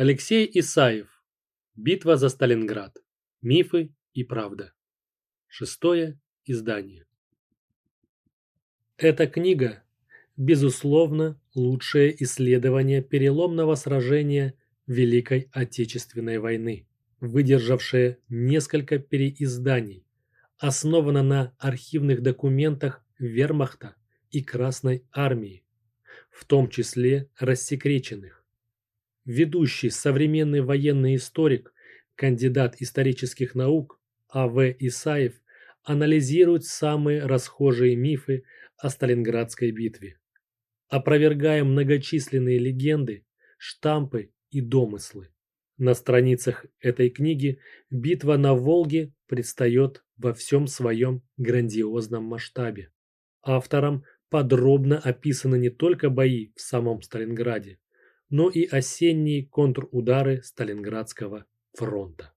Алексей Исаев. Битва за Сталинград. Мифы и правда. Шестое издание. Эта книга, безусловно, лучшее исследование переломного сражения Великой Отечественной войны, выдержавшее несколько переизданий, основана на архивных документах Вермахта и Красной Армии, в том числе рассекреченных. Ведущий современный военный историк, кандидат исторических наук А.В. Исаев анализирует самые расхожие мифы о Сталинградской битве, опровергая многочисленные легенды, штампы и домыслы. На страницах этой книги битва на Волге предстает во всем своем грандиозном масштабе. Автором подробно описаны не только бои в самом Сталинграде, но и осенние контрудары Сталинградского фронта.